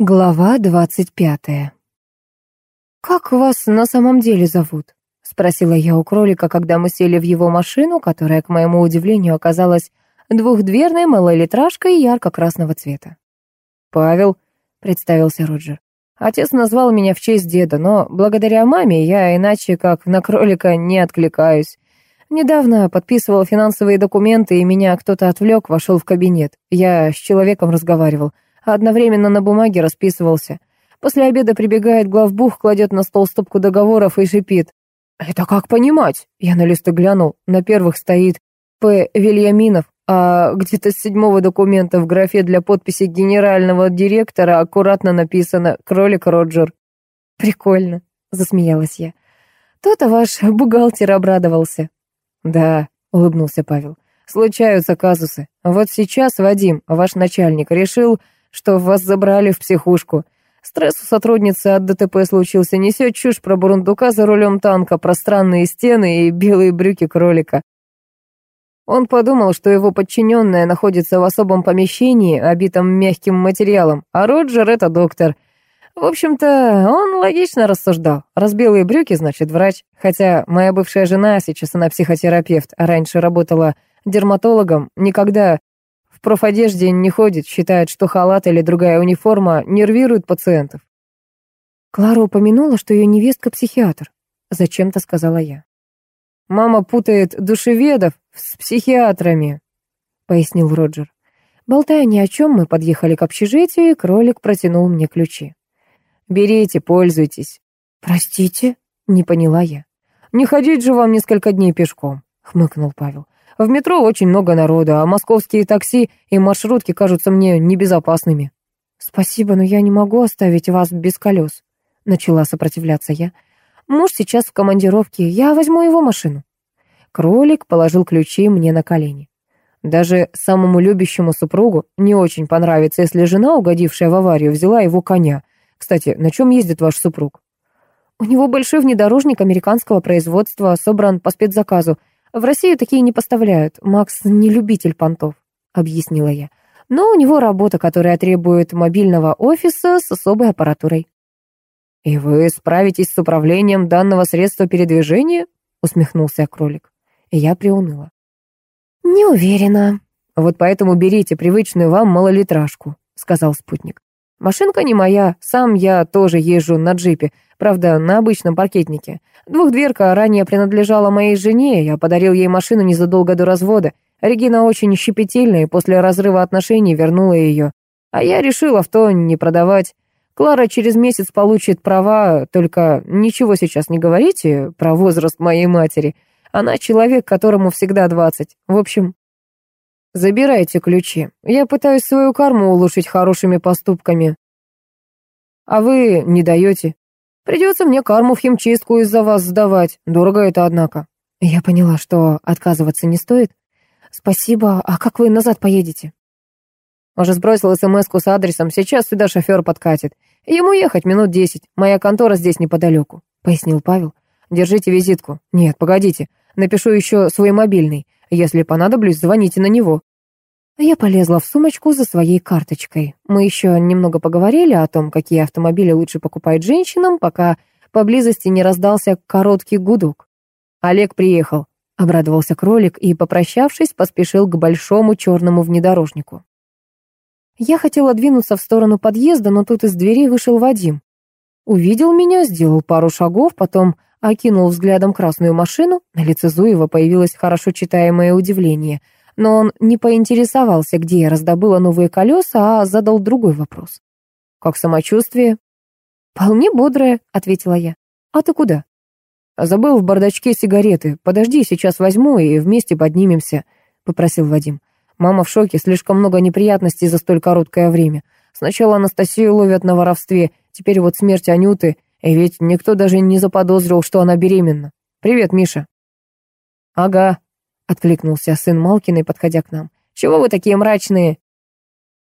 Глава двадцать пятая. «Как вас на самом деле зовут?» — спросила я у кролика, когда мы сели в его машину, которая, к моему удивлению, оказалась двухдверной малолитражкой ярко-красного цвета. «Павел», — представился Роджер. «Отец назвал меня в честь деда, но благодаря маме я иначе как на кролика не откликаюсь. Недавно подписывал финансовые документы, и меня кто-то отвлек, вошел в кабинет. Я с человеком разговаривал» одновременно на бумаге расписывался. После обеда прибегает главбух, кладет на стол стопку договоров и шипит. «Это как понимать?» Я на листы глянул. На первых стоит П. Вильяминов, а где-то с седьмого документа в графе для подписи генерального директора аккуратно написано «Кролик Роджер». «Прикольно», — засмеялась я. «То-то ваш бухгалтер обрадовался». «Да», — улыбнулся Павел. «Случаются казусы. Вот сейчас Вадим, ваш начальник, решил что вас забрали в психушку. Стресс у сотрудницы от ДТП случился, несет чушь про бурундука за рулем танка, про странные стены и белые брюки кролика. Он подумал, что его подчиненная находится в особом помещении, обитом мягким материалом, а Роджер — это доктор. В общем-то, он логично рассуждал. Раз белые брюки, значит врач. Хотя моя бывшая жена, сейчас она психотерапевт, а раньше работала дерматологом, никогда профодежде не ходит, считает, что халат или другая униформа нервирует пациентов. Клара упомянула, что ее невестка психиатр. Зачем-то сказала я. «Мама путает душеведов с психиатрами», — пояснил Роджер. Болтая ни о чем, мы подъехали к общежитию, и кролик протянул мне ключи. «Берите, пользуйтесь». «Простите?» — не поняла я. «Не ходить же вам несколько дней пешком», — хмыкнул Павел. В метро очень много народу, а московские такси и маршрутки кажутся мне небезопасными». «Спасибо, но я не могу оставить вас без колес», — начала сопротивляться я. «Муж сейчас в командировке, я возьму его машину». Кролик положил ключи мне на колени. Даже самому любящему супругу не очень понравится, если жена, угодившая в аварию, взяла его коня. Кстати, на чем ездит ваш супруг? У него большой внедорожник американского производства, собран по спецзаказу. В Россию такие не поставляют. Макс не любитель понтов, объяснила я. Но у него работа, которая требует мобильного офиса с особой аппаратурой. «И вы справитесь с управлением данного средства передвижения?» усмехнулся кролик. Я приуныла. «Не уверена». «Вот поэтому берите привычную вам малолитражку», сказал спутник. «Машинка не моя, сам я тоже езжу на джипе, правда, на обычном паркетнике. Двухдверка ранее принадлежала моей жене, я подарил ей машину незадолго до развода. Регина очень щепетильная и после разрыва отношений вернула ее. А я решил авто не продавать. Клара через месяц получит права, только ничего сейчас не говорите про возраст моей матери. Она человек, которому всегда двадцать. В общем, забирайте ключи. Я пытаюсь свою карму улучшить хорошими поступками. А вы не даете. Придется мне карму в химчистку из-за вас сдавать. Дорого это, однако». Я поняла, что отказываться не стоит. «Спасибо. А как вы назад поедете?» Уже сбросил смс с адресом. Сейчас сюда шофер подкатит. Ему ехать минут десять. Моя контора здесь неподалеку», — пояснил Павел. «Держите визитку. Нет, погодите. Напишу еще свой мобильный. Если понадоблюсь, звоните на него». Я полезла в сумочку за своей карточкой. Мы еще немного поговорили о том, какие автомобили лучше покупать женщинам, пока поблизости не раздался короткий гудок. «Олег приехал», — обрадовался кролик и, попрощавшись, поспешил к большому черному внедорожнику. Я хотела двинуться в сторону подъезда, но тут из двери вышел Вадим. Увидел меня, сделал пару шагов, потом окинул взглядом красную машину. На лице Зуева появилось хорошо читаемое удивление — но он не поинтересовался, где я раздобыла новые колеса, а задал другой вопрос. «Как самочувствие?» «Вполне бодрое», — ответила я. «А ты куда?» «Забыл в бардачке сигареты. Подожди, сейчас возьму и вместе поднимемся», — попросил Вадим. «Мама в шоке, слишком много неприятностей за столь короткое время. Сначала Анастасию ловят на воровстве, теперь вот смерть Анюты, и ведь никто даже не заподозрил, что она беременна. Привет, Миша». «Ага», — откликнулся сын Малкиной, подходя к нам. «Чего вы такие мрачные?»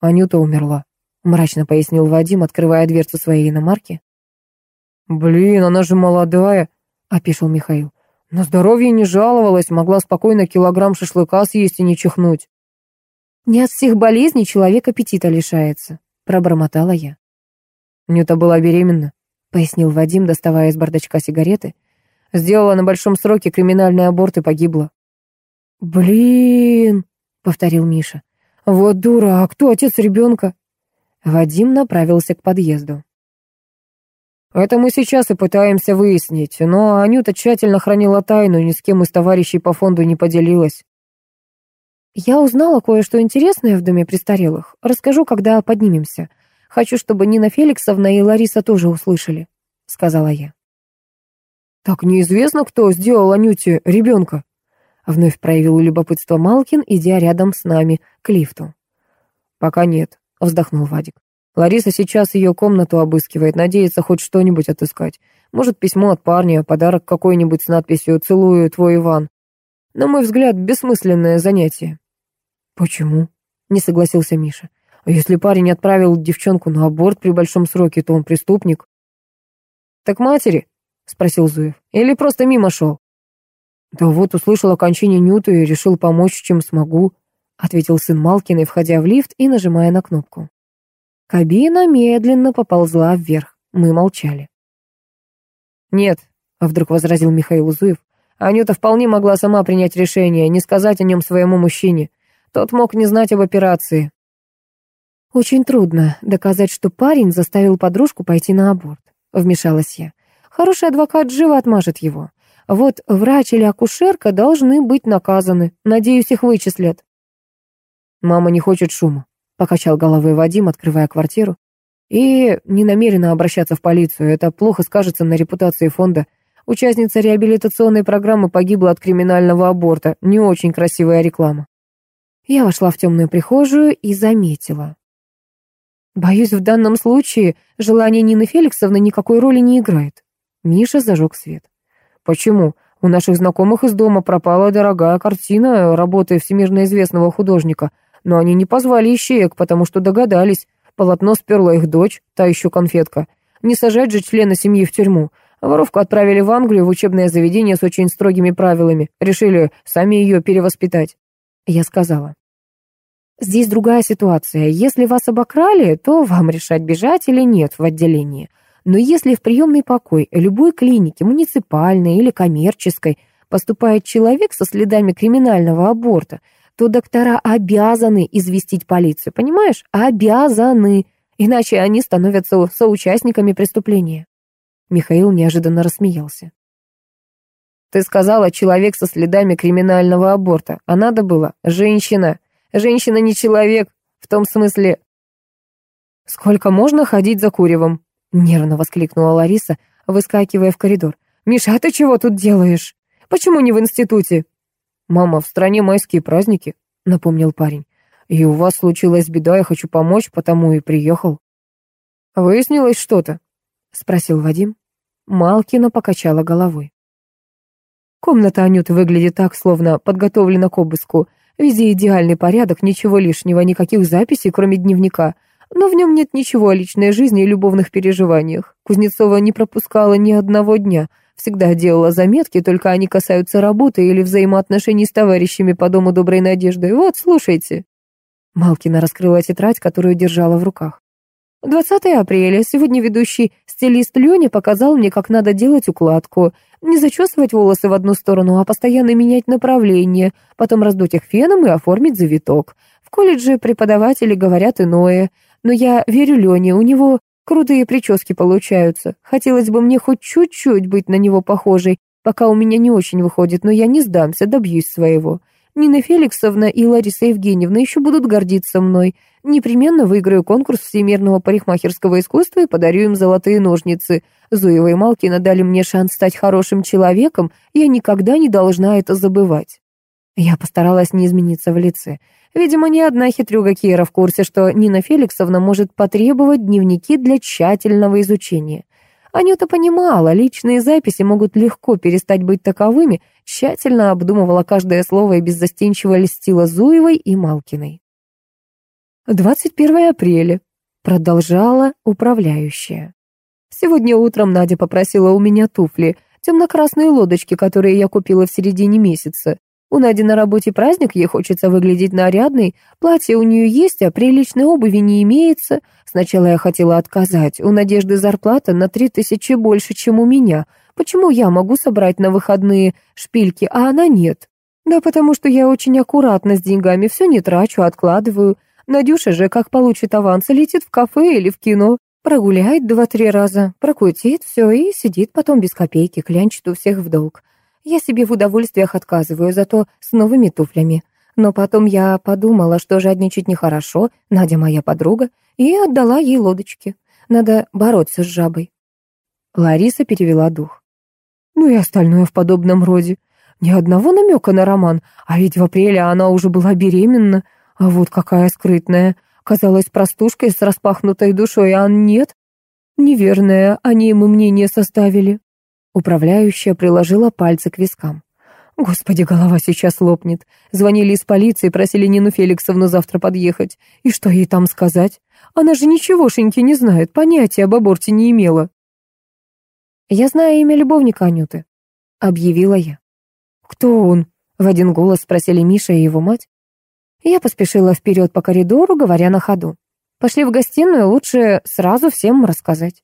«Анюта умерла», — мрачно пояснил Вадим, открывая дверцу своей иномарки. «Блин, она же молодая», — опишил Михаил. «На здоровье не жаловалась, могла спокойно килограмм шашлыка съесть и не чихнуть». «Не от всех болезней человек аппетита лишается», — пробормотала я. Нюта была беременна, пояснил Вадим, доставая из бардачка сигареты. Сделала на большом сроке криминальный аборт и погибла. «Блин!» — повторил Миша. «Вот дура, а кто отец ребенка?» Вадим направился к подъезду. «Это мы сейчас и пытаемся выяснить, но Анюта тщательно хранила тайну, ни с кем из товарищей по фонду не поделилась». «Я узнала кое-что интересное в доме престарелых. Расскажу, когда поднимемся. Хочу, чтобы Нина Феликсовна и Лариса тоже услышали», — сказала я. «Так неизвестно, кто сделал Анюте ребенка», — вновь проявил любопытство Малкин, идя рядом с нами к лифту. «Пока нет», — вздохнул Вадик. Лариса сейчас ее комнату обыскивает, надеется хоть что-нибудь отыскать. Может, письмо от парня, подарок какой-нибудь с надписью «Целую, твой Иван». На мой взгляд, бессмысленное занятие. «Почему?» — не согласился Миша. «А если парень отправил девчонку на аборт при большом сроке, то он преступник?» «Так матери?» — спросил Зуев. «Или просто мимо шел?» «Да вот услышал окончание Нюты и решил помочь, чем смогу», — ответил сын Малкиной, входя в лифт и нажимая на кнопку. Кабина медленно поползла вверх. Мы молчали. «Нет», — вдруг возразил Михаил Узуев, «Анюта вполне могла сама принять решение, не сказать о нем своему мужчине. Тот мог не знать об операции». «Очень трудно доказать, что парень заставил подружку пойти на аборт», — вмешалась я. «Хороший адвокат живо отмажет его. Вот врач или акушерка должны быть наказаны. Надеюсь, их вычислят». «Мама не хочет шума», Покачал головой Вадим, открывая квартиру. И не намерена обращаться в полицию. Это плохо скажется на репутации фонда. Участница реабилитационной программы погибла от криминального аборта. Не очень красивая реклама. Я вошла в темную прихожую и заметила. Боюсь, в данном случае желание Нины Феликсовны никакой роли не играет. Миша зажег свет. Почему? У наших знакомых из дома пропала дорогая картина работы всемирно известного художника — но они не позвали ищеек, потому что догадались. Полотно сперла их дочь, та еще конфетка. Не сажать же члена семьи в тюрьму. Воровку отправили в Англию в учебное заведение с очень строгими правилами. Решили сами ее перевоспитать. Я сказала. Здесь другая ситуация. Если вас обокрали, то вам решать, бежать или нет в отделение. Но если в приемный покой любой клиники, муниципальной или коммерческой, поступает человек со следами криминального аборта – то доктора обязаны известить полицию, понимаешь? Обязаны, иначе они становятся соучастниками преступления. Михаил неожиданно рассмеялся. Ты сказала, человек со следами криминального аборта, а надо было женщина. Женщина не человек, в том смысле... Сколько можно ходить за куревом? Нервно воскликнула Лариса, выскакивая в коридор. «Миша, а ты чего тут делаешь? Почему не в институте?» «Мама, в стране майские праздники», — напомнил парень. «И у вас случилась беда, я хочу помочь, потому и приехал». «Выяснилось что-то?» — спросил Вадим. Малкина покачала головой. Комната Анюты выглядит так, словно подготовлена к обыску. Везде идеальный порядок, ничего лишнего, никаких записей, кроме дневника. Но в нем нет ничего о личной жизни и любовных переживаниях. Кузнецова не пропускала ни одного дня — Всегда делала заметки, только они касаются работы или взаимоотношений с товарищами по Дому Доброй Надежды. Вот, слушайте». Малкина раскрыла тетрадь, которую держала в руках. 20 апреля. Сегодня ведущий стилист Леня показал мне, как надо делать укладку. Не зачесывать волосы в одну сторону, а постоянно менять направление, потом раздуть их феном и оформить завиток. В колледже преподаватели говорят иное. Но я верю Лене, у него Крутые прически получаются. Хотелось бы мне хоть чуть-чуть быть на него похожей, пока у меня не очень выходит, но я не сдамся, добьюсь своего. Нина Феликсовна и Лариса Евгеньевна еще будут гордиться мной. Непременно выиграю конкурс всемирного парикмахерского искусства и подарю им золотые ножницы. Зуева и Малкина дали мне шанс стать хорошим человеком, я никогда не должна это забывать. Я постаралась не измениться в лице. Видимо, ни одна хитрюга Кира в курсе, что Нина Феликсовна может потребовать дневники для тщательного изучения. Анюта понимала, личные записи могут легко перестать быть таковыми, тщательно обдумывала каждое слово и беззастенчиво льстила Зуевой и Малкиной. 21 апреля. Продолжала управляющая. Сегодня утром Надя попросила у меня туфли, темно-красные лодочки, которые я купила в середине месяца. У Нади на работе праздник, ей хочется выглядеть нарядной, платье у нее есть, а приличной обуви не имеется. Сначала я хотела отказать, у Надежды зарплата на три тысячи больше, чем у меня. Почему я могу собрать на выходные шпильки, а она нет? Да потому что я очень аккуратна с деньгами, все не трачу, откладываю. Надюша же, как получит аванс, летит в кафе или в кино, прогуляет два-три раза, прокутит все и сидит потом без копейки, клянчит у всех в долг. Я себе в удовольствиях отказываю, зато с новыми туфлями. Но потом я подумала, что жадничать нехорошо, Надя моя подруга, и отдала ей лодочки. Надо бороться с жабой. Лариса перевела дух. Ну и остальное в подобном роде. Ни одного намека на роман, а ведь в апреле она уже была беременна. А вот какая скрытная. Казалась простушкой с распахнутой душой, а нет. Неверное, они мы мнение составили. Управляющая приложила пальцы к вискам. Господи, голова сейчас лопнет. Звонили из полиции, просили Нину Феликсовну завтра подъехать. И что ей там сказать? Она же ничегошеньки не знает, понятия об аборте не имела. «Я знаю имя любовника Анюты», — объявила я. «Кто он?» — в один голос спросили Миша и его мать. Я поспешила вперед по коридору, говоря на ходу. «Пошли в гостиную, лучше сразу всем рассказать».